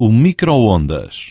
o micro-ondas.